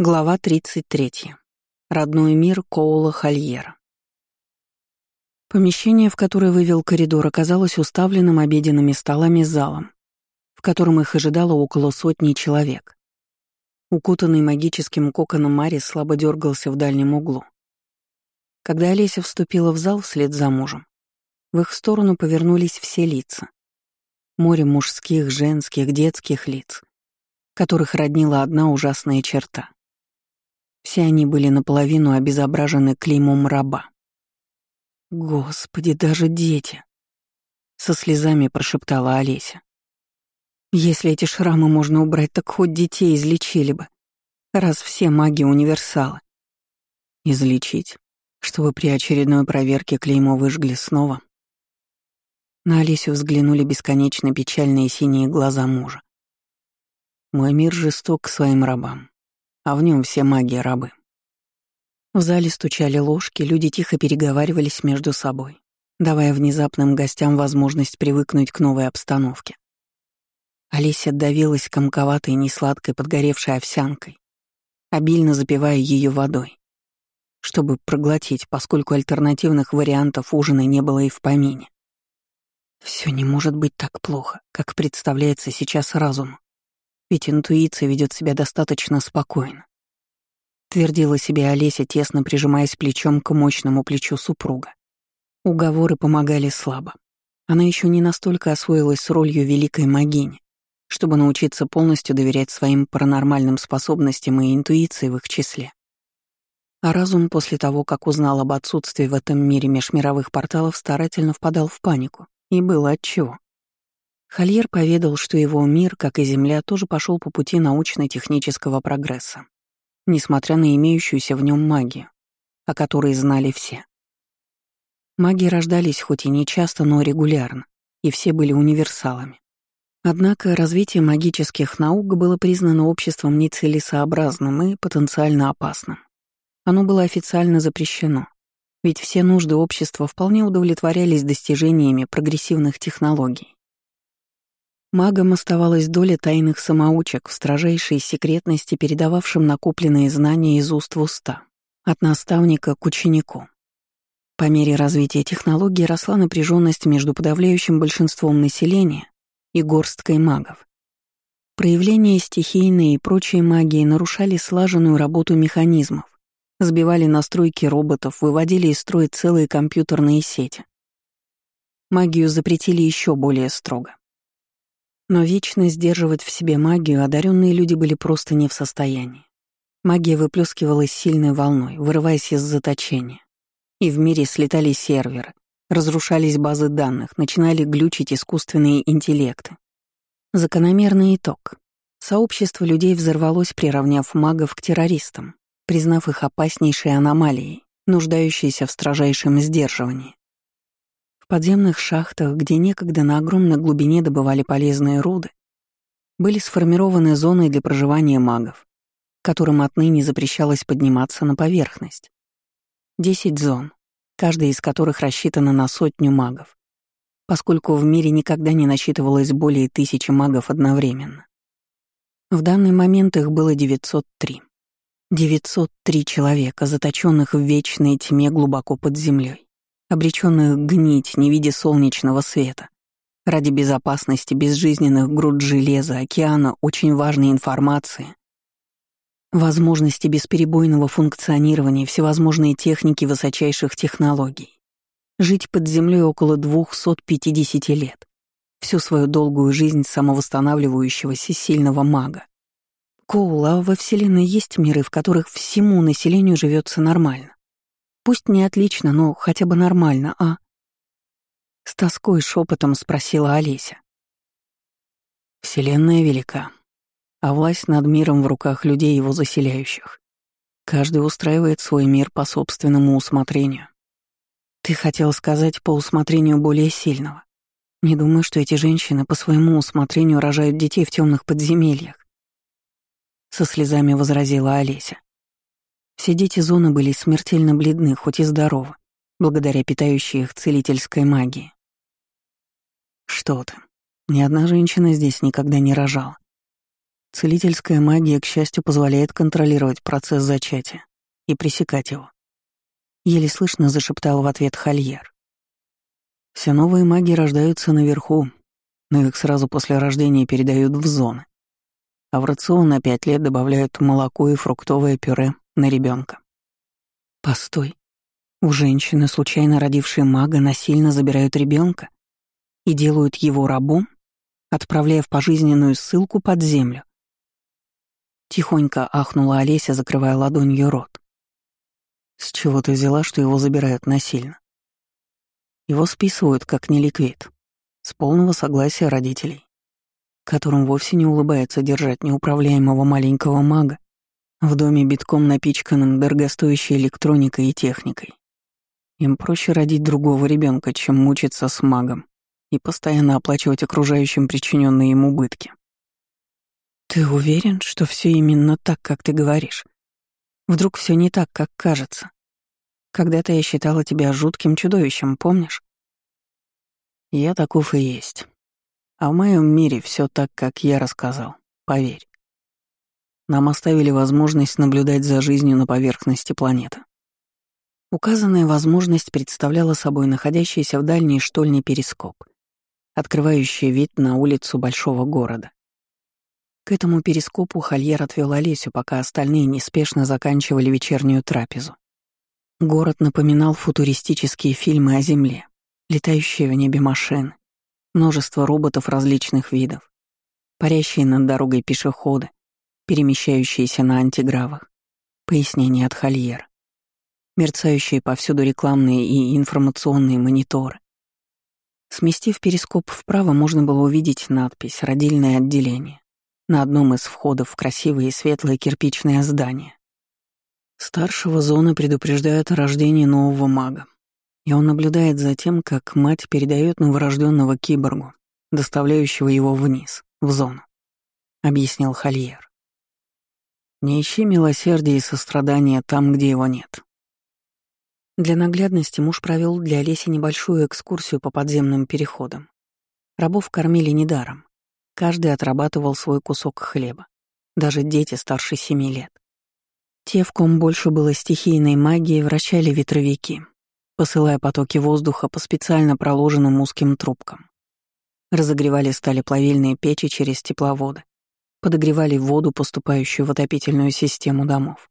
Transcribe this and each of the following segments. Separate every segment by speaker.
Speaker 1: Глава 33. Родной мир Коула Хольера. Помещение, в которое вывел коридор, оказалось уставленным обеденными столами залом, в котором их ожидало около сотни человек. Укутанный магическим коконом Марис слабо дергался в дальнем углу. Когда Олеся вступила в зал вслед за мужем, в их сторону повернулись все лица. Море мужских, женских, детских лиц, которых роднила одна ужасная черта — все они были наполовину обезображены клеймом раба. «Господи, даже дети!» — со слезами прошептала Олеся. «Если эти шрамы можно убрать, так хоть детей излечили бы, раз все маги универсалы». «Излечить? Чтобы при очередной проверке клеймо выжгли снова?» На Олесю взглянули бесконечно печальные синие глаза мужа. «Мой мир жесток к своим рабам а в нем все маги рабы. В зале стучали ложки, люди тихо переговаривались между собой, давая внезапным гостям возможность привыкнуть к новой обстановке. Олеся давилась комковатой, несладкой, подгоревшей овсянкой, обильно запивая ее водой, чтобы проглотить, поскольку альтернативных вариантов ужина не было и в помине. Все не может быть так плохо, как представляется сейчас разум. Ведь интуиция ведет себя достаточно спокойно. Твердила себе Олеся, тесно прижимаясь плечом к мощному плечу супруга. Уговоры помогали слабо. Она еще не настолько освоилась с ролью великой магини, чтобы научиться полностью доверять своим паранормальным способностям и интуиции в их числе. А разум после того, как узнал об отсутствии в этом мире межмировых порталов, старательно впадал в панику. И было отчего. Хольер поведал, что его мир, как и Земля, тоже пошел по пути научно-технического прогресса, несмотря на имеющуюся в нем магию, о которой знали все. Маги рождались хоть и не часто, но регулярно, и все были универсалами. Однако развитие магических наук было признано обществом нецелесообразным и потенциально опасным. Оно было официально запрещено, ведь все нужды общества вполне удовлетворялись достижениями прогрессивных технологий. Магам оставалась доля тайных самоучек в строжайшей секретности, передававшим накопленные знания из уст в уста, от наставника к ученику. По мере развития технологий росла напряженность между подавляющим большинством населения и горсткой магов. Проявления стихийной и прочей магии нарушали слаженную работу механизмов, сбивали настройки роботов, выводили из строя целые компьютерные сети. Магию запретили еще более строго. Но вечно сдерживать в себе магию одаренные люди были просто не в состоянии. Магия выплескивалась сильной волной, вырываясь из заточения. И в мире слетали серверы, разрушались базы данных, начинали глючить искусственные интеллекты. Закономерный итог. Сообщество людей взорвалось, приравняв магов к террористам, признав их опаснейшей аномалией, нуждающейся в строжайшем сдерживании подземных шахтах, где некогда на огромной глубине добывали полезные руды, были сформированы зоны для проживания магов, которым отныне запрещалось подниматься на поверхность. Десять зон, каждая из которых рассчитана на сотню магов, поскольку в мире никогда не насчитывалось более тысячи магов одновременно. В данный момент их было 903. 903 человека, заточенных в вечной тьме глубоко под землей обреченных гнить, не видя солнечного света. Ради безопасности безжизненных груд железа, океана, очень важной информации, возможности бесперебойного функционирования, всевозможные техники высочайших технологий. Жить под землей около 250 лет. Всю свою долгую жизнь самовосстанавливающегося сильного мага. Коул, а во Вселенной есть миры, в которых всему населению живется нормально? Пусть не отлично, но хотя бы нормально, а? С тоской шепотом спросила Олеся. Вселенная велика, а власть над миром в руках людей, его заселяющих. Каждый устраивает свой мир по собственному усмотрению. Ты хотел сказать по усмотрению более сильного. Не думаю, что эти женщины по своему усмотрению рожают детей в темных подземельях. Со слезами возразила Олеся. Все дети зоны были смертельно бледны, хоть и здоровы, благодаря питающей их целительской магии. Что ты, ни одна женщина здесь никогда не рожала. Целительская магия, к счастью, позволяет контролировать процесс зачатия и пресекать его. Еле слышно зашептал в ответ Хольер. Все новые маги рождаются наверху, но их сразу после рождения передают в зоны. А в рацион на пять лет добавляют молоко и фруктовое пюре на ребенка. Постой. У женщины, случайно родившей мага, насильно забирают ребенка и делают его рабом, отправляя в пожизненную ссылку под землю. Тихонько ахнула Олеся, закрывая ладонью рот. С чего ты взяла, что его забирают насильно? Его списывают как неликвид, с полного согласия родителей, которым вовсе не улыбается держать неуправляемого маленького мага в доме битком напичканным дорогостоящей электроникой и техникой. Им проще родить другого ребенка, чем мучиться с магом и постоянно оплачивать окружающим причиненные ему убытки. Ты уверен, что все именно так, как ты говоришь? Вдруг все не так, как кажется? Когда-то я считала тебя жутким чудовищем, помнишь? Я таков и есть. А в моем мире все так, как я рассказал, поверь. Нам оставили возможность наблюдать за жизнью на поверхности планеты. Указанная возможность представляла собой находящийся в дальней штольне перископ, открывающий вид на улицу большого города. К этому перископу Хольер отвел Олесю, пока остальные неспешно заканчивали вечернюю трапезу. Город напоминал футуристические фильмы о Земле, летающие в небе машины, множество роботов различных видов, парящие над дорогой пешеходы, перемещающиеся на антигравах. Пояснение от Хольера. Мерцающие повсюду рекламные и информационные мониторы. Сместив перископ вправо, можно было увидеть надпись «Родильное отделение» на одном из входов в красивое и светлое кирпичное здание. Старшего зоны предупреждают о рождении нового мага, и он наблюдает за тем, как мать передает новорожденного киборгу, доставляющего его вниз, в зону, — объяснил Хольер. Не ищи милосердия и сострадания там, где его нет. Для наглядности муж провел для Олеси небольшую экскурсию по подземным переходам. Рабов кормили недаром. Каждый отрабатывал свой кусок хлеба. Даже дети старше семи лет. Те, в ком больше было стихийной магии, вращали ветровики, посылая потоки воздуха по специально проложенным узким трубкам. Разогревали стали плавильные печи через тепловоды, подогревали воду, поступающую в отопительную систему домов,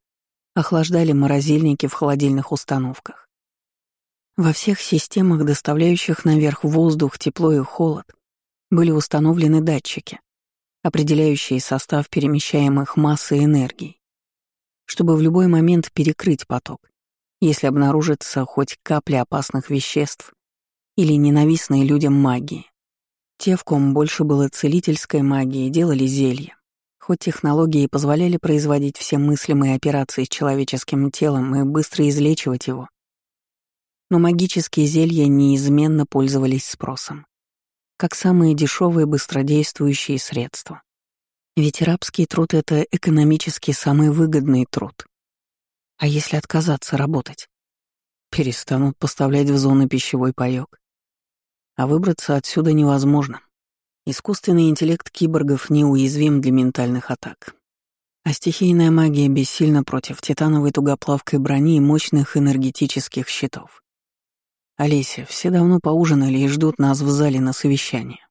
Speaker 1: охлаждали морозильники в холодильных установках. Во всех системах, доставляющих наверх воздух, тепло и холод, были установлены датчики, определяющие состав перемещаемых масс и энергий, чтобы в любой момент перекрыть поток, если обнаружится хоть капля опасных веществ или ненавистной людям магии. Те, в ком больше было целительской магии, делали зелья, Хоть технологии позволяли производить все мыслимые операции с человеческим телом и быстро излечивать его, но магические зелья неизменно пользовались спросом, как самые дешевые быстродействующие средства. Ведь рабский труд — это экономически самый выгодный труд. А если отказаться работать? Перестанут поставлять в зоны пищевой паёк. А выбраться отсюда невозможно. Искусственный интеллект киборгов неуязвим для ментальных атак. А стихийная магия бессильна против титановой тугоплавкой брони и мощных энергетических щитов. Олеся, все давно поужинали и ждут нас в зале на совещание.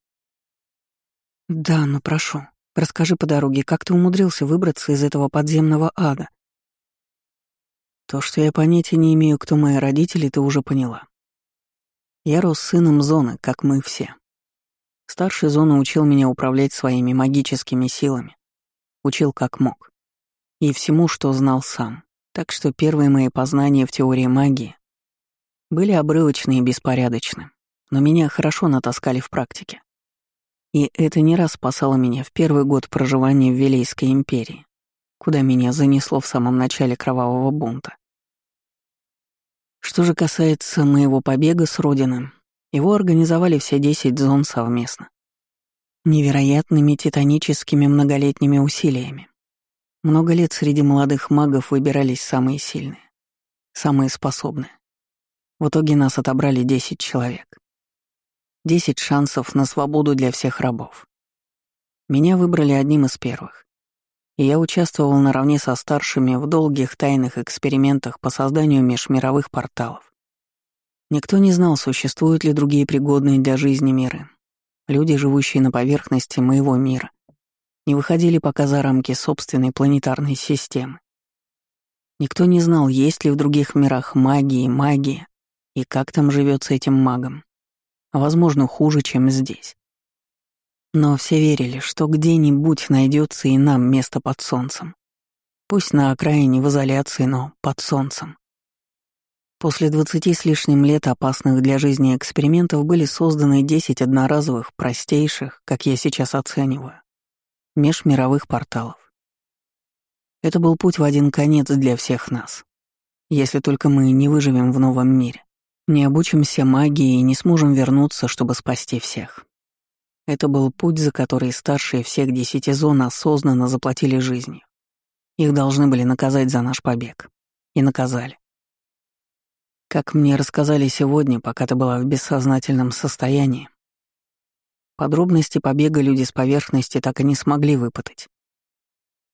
Speaker 1: Да, но прошу, расскажи по дороге, как ты умудрился выбраться из этого подземного ада? То, что я понятия не имею, кто мои родители, ты уже поняла. Я рос сыном зоны, как мы все. Старший зона учил меня управлять своими магическими силами. Учил как мог. И всему, что знал сам. Так что первые мои познания в теории магии были обрывочны и беспорядочны, но меня хорошо натаскали в практике. И это не раз спасало меня в первый год проживания в Вилейской империи, куда меня занесло в самом начале кровавого бунта. Что же касается моего побега с родины, его организовали все десять зон совместно. Невероятными титаническими многолетними усилиями. Много лет среди молодых магов выбирались самые сильные, самые способные. В итоге нас отобрали десять человек. Десять шансов на свободу для всех рабов. Меня выбрали одним из первых. и я участвовал наравне со старшими в долгих тайных экспериментах по созданию межмировых порталов. Никто не знал, существуют ли другие пригодные для жизни миры. Люди, живущие на поверхности моего мира, не выходили пока за рамки собственной планетарной системы. Никто не знал, есть ли в других мирах магии и магия, и как там живется этим магом. Возможно, хуже, чем здесь. Но все верили, что где-нибудь найдется и нам место под солнцем. Пусть на окраине в изоляции, но под солнцем. После двадцати с лишним лет опасных для жизни экспериментов были созданы десять одноразовых, простейших, как я сейчас оцениваю, межмировых порталов. Это был путь в один конец для всех нас. Если только мы не выживем в новом мире, не обучимся магии и не сможем вернуться, чтобы спасти всех. Это был путь, за который старшие всех десяти зон осознанно заплатили жизнью. Их должны были наказать за наш побег. И наказали. Как мне рассказали сегодня, пока ты была в бессознательном состоянии, подробности побега люди с поверхности так и не смогли выпытать.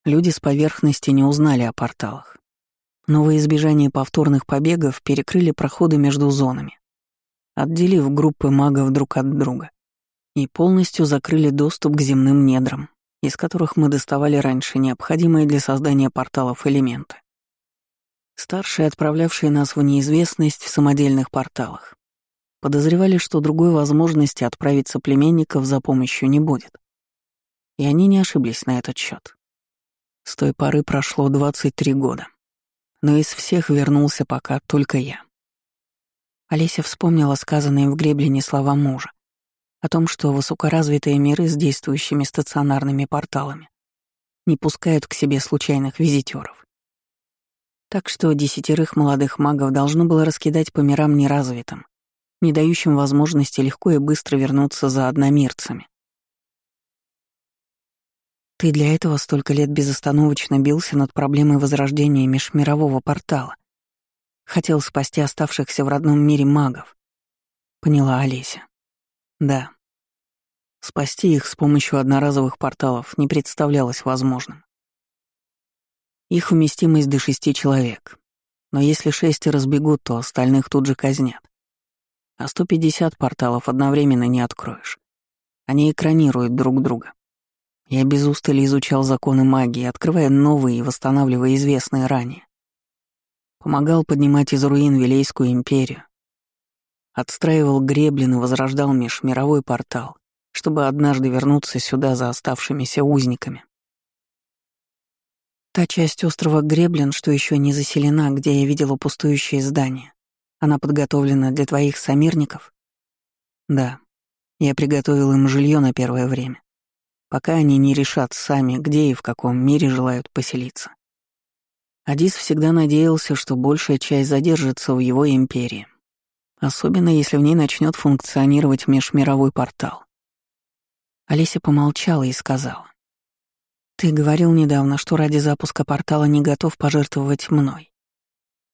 Speaker 1: Люди с поверхности не узнали о порталах. Но во избежание повторных побегов перекрыли проходы между зонами, отделив группы магов друг от друга, и полностью закрыли доступ к земным недрам, из которых мы доставали раньше необходимые для создания порталов элементы. Старшие, отправлявшие нас в неизвестность в самодельных порталах, подозревали, что другой возможности отправить соплеменников за помощью не будет. И они не ошиблись на этот счет. С той поры прошло 23 года. Но из всех вернулся пока только я. Олеся вспомнила сказанные в Греблине слова мужа о том, что высокоразвитые миры с действующими стационарными порталами не пускают к себе случайных визитеров. Так что десятерых молодых магов должно было раскидать по мирам неразвитым, не дающим возможности легко и быстро вернуться за одномирцами. Ты для этого столько лет безостановочно бился над проблемой возрождения межмирового портала. Хотел спасти оставшихся в родном мире магов. Поняла Олеся. Да. Спасти их с помощью одноразовых порталов не представлялось возможным. Их вместимость до шести человек. Но если шесть разбегут, то остальных тут же казнят. А 150 порталов одновременно не откроешь. Они экранируют друг друга. Я без устали изучал законы магии, открывая новые и восстанавливая известные ранее. Помогал поднимать из руин Вилейскую империю. Отстраивал греблин и возрождал межмировой портал, чтобы однажды вернуться сюда за оставшимися узниками. Та часть острова Греблин, что еще не заселена, где я видела пустующие здания, она подготовлена для твоих сомерников? Да, я приготовил им жилье на первое время пока они не решат сами, где и в каком мире желают поселиться. Адис всегда надеялся, что большая часть задержится в его империи, особенно если в ней начнет функционировать межмировой портал. Олеся помолчала и сказала. «Ты говорил недавно, что ради запуска портала не готов пожертвовать мной.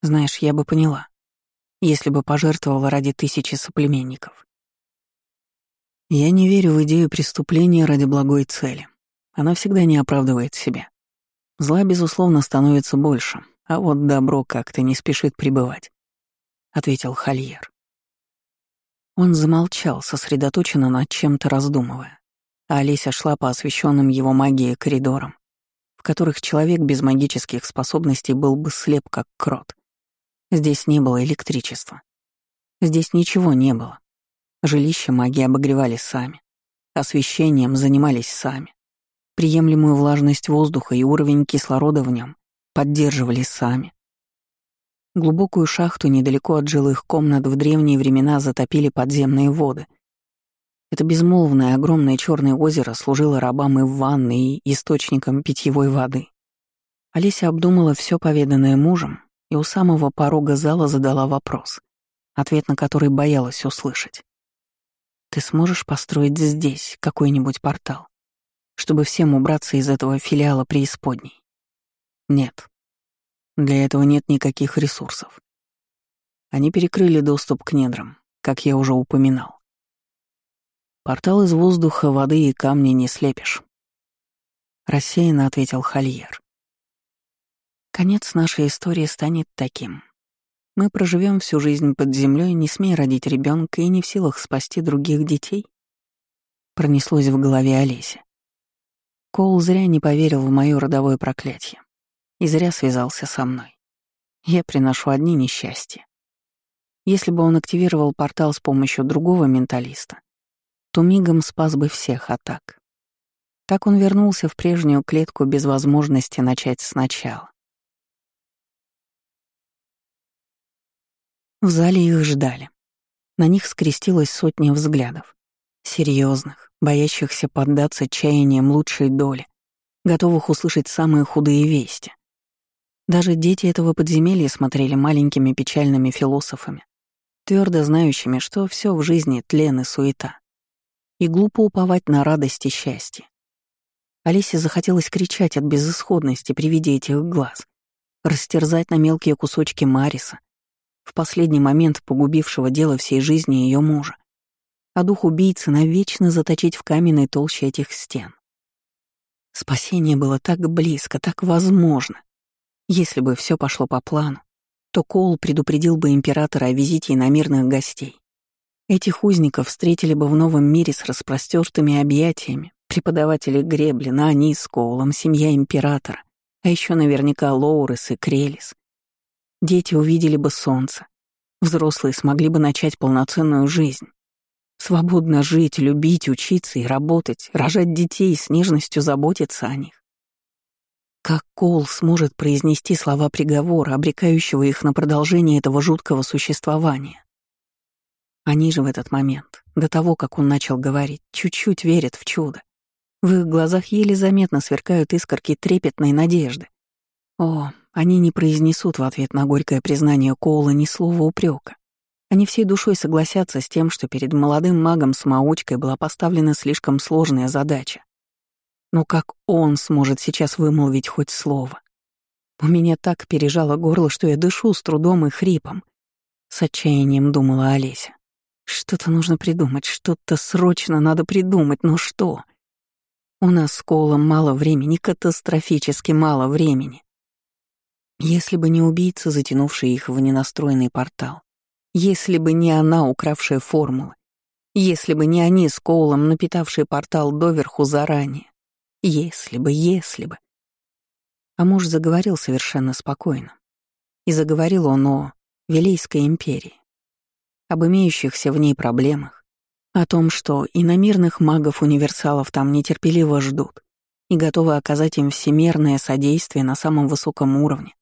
Speaker 1: Знаешь, я бы поняла, если бы пожертвовала ради тысячи соплеменников. Я не верю в идею преступления ради благой цели. Она всегда не оправдывает себя. Зла, безусловно, становится больше, а вот добро как-то не спешит пребывать», — ответил Хольер. Он замолчал, сосредоточенно над чем-то раздумывая, а Олеся шла по освещенным его магией коридорам, в которых человек без магических способностей был бы слеп, как крот. Здесь не было электричества. Здесь ничего не было. Жилища маги обогревали сами. Освещением занимались сами. Приемлемую влажность воздуха и уровень кислорода в нем поддерживали сами. Глубокую шахту недалеко от жилых комнат в древние времена затопили подземные воды. Это безмолвное огромное черное озеро служило рабам и в ванной, и источником питьевой воды. Олеся обдумала все поведанное мужем и у самого порога зала задала вопрос, ответ на который боялась услышать. Ты сможешь построить здесь какой-нибудь портал, чтобы всем убраться из этого филиала преисподней? Нет. Для этого нет никаких ресурсов. Они перекрыли доступ к недрам, как я уже упоминал. Портал из воздуха, воды и камня не слепишь. рассеянно ответил Хольер. Конец нашей истории станет таким. Мы проживем всю жизнь под землей, не смея родить ребенка и не в силах спасти других детей. Пронеслось в голове Олеся. Коул зря не поверил в мое родовое проклятие и зря связался со мной. Я приношу одни несчастья. Если бы он активировал портал с помощью другого менталиста, то мигом спас бы всех атак. Так он вернулся в прежнюю клетку без возможности начать сначала. В зале их ждали. На них скрестилась сотня взглядов. Серьезных, боящихся поддаться чаяниям лучшей доли, готовых услышать самые худые вести. Даже дети этого подземелья смотрели маленькими печальными философами, твердо знающими, что все в жизни тлен и суета. И глупо уповать на радость и счастье. Алисе захотелось кричать от безысходности при виде этих глаз, растерзать на мелкие кусочки Мариса, в последний момент погубившего дело всей жизни ее мужа, а дух убийцы навечно заточить в каменной толще этих стен. Спасение было так близко, так возможно. Если бы все пошло по плану, то Коул предупредил бы императора о визите иномирных гостей. Этих узников встретили бы в новом мире с распростертыми объятиями преподаватели гребли, на они с Коулом, семья императора, а еще наверняка Лоурес и Крелис. Дети увидели бы солнце, взрослые смогли бы начать полноценную жизнь. Свободно жить, любить, учиться и работать, рожать детей, с нежностью заботиться о них. Как Кол сможет произнести слова приговора, обрекающего их на продолжение этого жуткого существования? Они же в этот момент, до того, как он начал говорить, чуть-чуть верят в чудо. В их глазах еле заметно сверкают искорки трепетной надежды. О, они не произнесут в ответ на горькое признание Коула ни слова упрека. Они всей душой согласятся с тем, что перед молодым магом-самоучкой была поставлена слишком сложная задача. Но как он сможет сейчас вымолвить хоть слово? У меня так пережало горло, что я дышу с трудом и хрипом. С отчаянием думала Олеся. Что-то нужно придумать, что-то срочно надо придумать, но что? У нас с Колом мало времени, катастрофически мало времени. Если бы не убийца, затянувший их в ненастроенный портал, если бы не она, укравшая формулы, если бы не они с Коулом, напитавшие портал доверху заранее, если бы, если бы. А муж заговорил совершенно спокойно. И заговорил он о Вилейской империи, об имеющихся в ней проблемах, о том, что иномирных магов-универсалов там нетерпеливо ждут и готовы оказать им всемерное содействие на самом высоком уровне,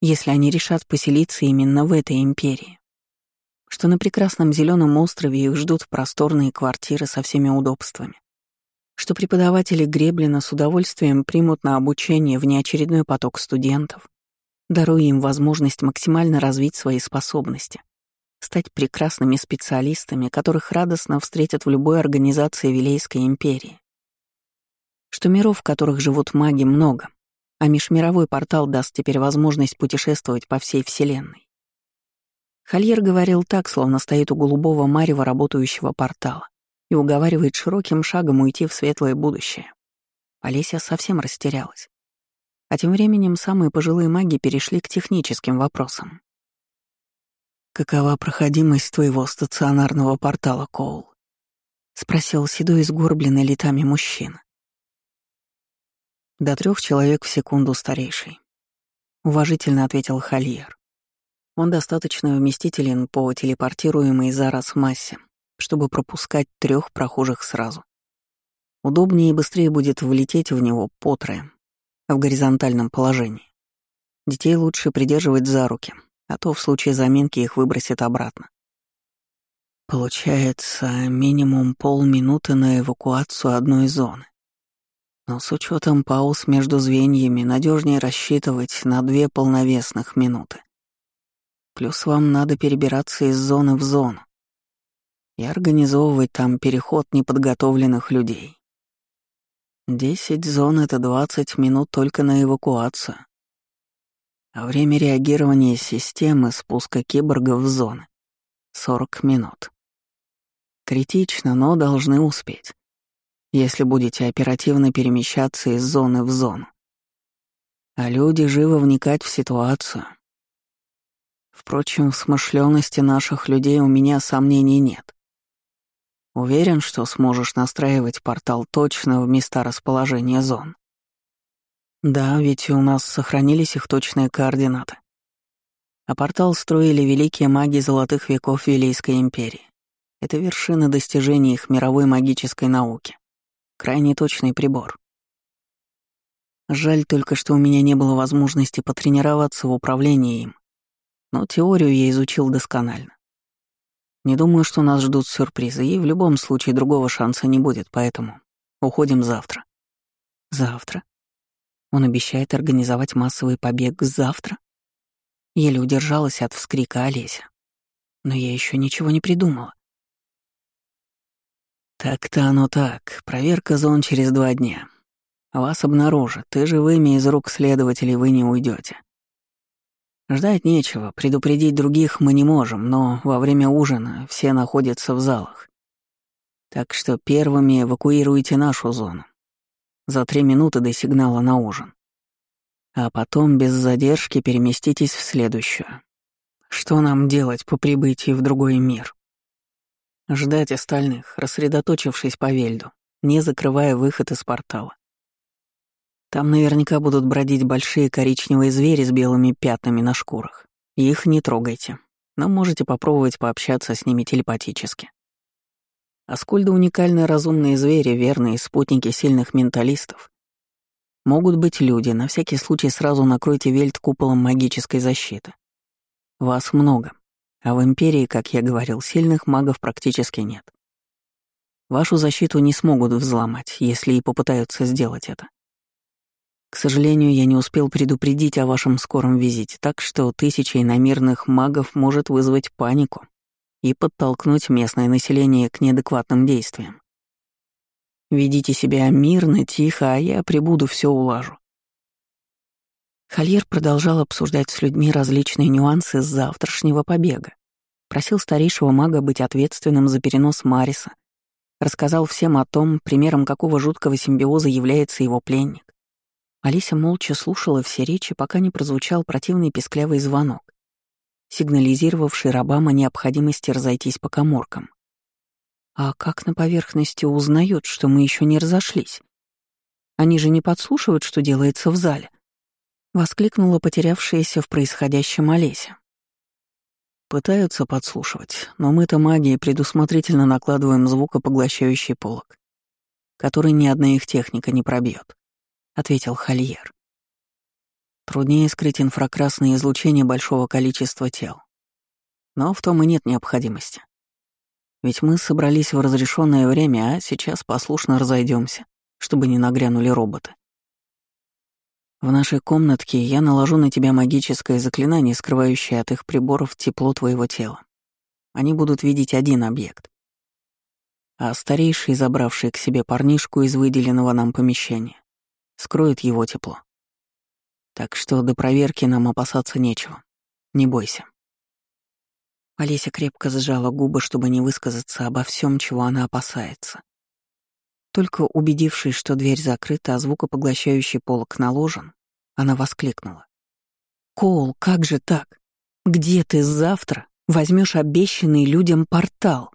Speaker 1: если они решат поселиться именно в этой империи, что на прекрасном зеленом острове их ждут просторные квартиры со всеми удобствами, что преподаватели Греблина с удовольствием примут на обучение внеочередной поток студентов, даруя им возможность максимально развить свои способности, стать прекрасными специалистами, которых радостно встретят в любой организации Вилейской империи. Что миров, в которых живут маги, много, а межмировой портал даст теперь возможность путешествовать по всей Вселенной. Хольер говорил так, словно стоит у голубого марева работающего портала и уговаривает широким шагом уйти в светлое будущее. Олеся совсем растерялась. А тем временем самые пожилые маги перешли к техническим вопросам. «Какова проходимость твоего стационарного портала, Коул?» — спросил седой сгорбленный летами мужчина. «До трех человек в секунду старейший», — уважительно ответил Хольер. «Он достаточно вместителен по телепортируемой за раз массе, чтобы пропускать трех прохожих сразу. Удобнее и быстрее будет влететь в него по трое, в горизонтальном положении. Детей лучше придерживать за руки, а то в случае заминки их выбросит обратно. Получается минимум полминуты на эвакуацию одной зоны. Но с учетом пауз между звеньями надежнее рассчитывать на две полновесных минуты. Плюс вам надо перебираться из зоны в зону, и организовывать там переход неподготовленных людей. Десять зон — это двадцать минут только на эвакуацию. А время реагирования системы спуска киборгов в зоны — сорок минут. Критично, но должны успеть. если будете оперативно перемещаться из зоны в зону. А люди живо вникать в ситуацию. Впрочем, в смышленности наших людей у меня сомнений нет. Уверен, что сможешь настраивать портал точно в места расположения зон. Да, ведь у нас сохранились их точные координаты. А портал строили великие маги золотых веков Вилейской империи. Это вершина достижений их мировой магической науки. Крайне точный прибор. Жаль только, что у меня не было возможности потренироваться в управлении им. Но теорию я изучил досконально. Не думаю, что нас ждут сюрпризы, и в любом случае другого шанса не будет, поэтому уходим завтра. Завтра? Он обещает организовать массовый побег завтра? Еле удержалась от вскрика Олеся. Но я еще ничего не придумала. Так-то оно так. Проверка зон через два дня. Вас обнаружат, и живыми из рук следователей вы не уйдете. Ждать нечего, предупредить других мы не можем, но во время ужина все находятся в залах. Так что первыми эвакуируйте нашу зону. За три минуты до сигнала на ужин а потом без задержки переместитесь в следующую. Что нам делать по прибытии в другой мир? Ждать остальных, рассредоточившись по Вельду, не закрывая выход из портала. Там наверняка будут бродить большие коричневые звери с белыми пятнами на шкурах. Их не трогайте, но можете попробовать пообщаться с ними телепатически. Аскольды — уникальные разумные звери, верные спутники сильных менталистов, Могут быть люди, на всякий случай сразу накройте вельт куполом магической защиты. Вас много, а в Империи, как я говорил, сильных магов практически нет. Вашу защиту не смогут взломать, если и попытаются сделать это. К сожалению, я не успел предупредить о вашем скором визите, так что тысяча иномирных магов может вызвать панику и подтолкнуть местное население к неадекватным действиям. Ведите себя мирно, тихо, а я прибуду, все улажу. Хольер продолжал обсуждать с людьми различные нюансы завтрашнего побега. Просил старейшего мага быть ответственным за перенос Мариса. Рассказал всем о том, примером какого жуткого симбиоза является его пленник. Алися молча слушала все речи, пока не прозвучал противный песклявый звонок, сигнализировавший рабам о необходимости разойтись по коморкам. А как на поверхности узнают, что мы еще не разошлись? Они же не подслушивают, что делается в зале. Воскликнула потерявшаяся в происходящем Олеся. Пытаются подслушивать, но мы-то магией предусмотрительно накладываем звукопоглощающий полог, который ни одна их техника не пробьет, ответил Хольер. Труднее скрыть инфракрасное излучение большого количества тел. Но в том и нет необходимости. Ведь мы собрались в разрешенное время, а сейчас послушно разойдемся, чтобы не нагрянули роботы. В нашей комнатке я наложу на тебя магическое заклинание, скрывающее от их приборов тепло твоего тела. Они будут видеть один объект. А старейший, забравший к себе парнишку из выделенного нам помещения, скроет его тепло. Так что до проверки нам опасаться нечего. Не бойся. Олеся крепко сжала губы, чтобы не высказаться обо всем, чего она опасается. Только убедившись, что дверь закрыта, а звукопоглощающий полок наложен, она воскликнула. «Коул, как же так? Где ты завтра возьмешь обещанный людям портал?»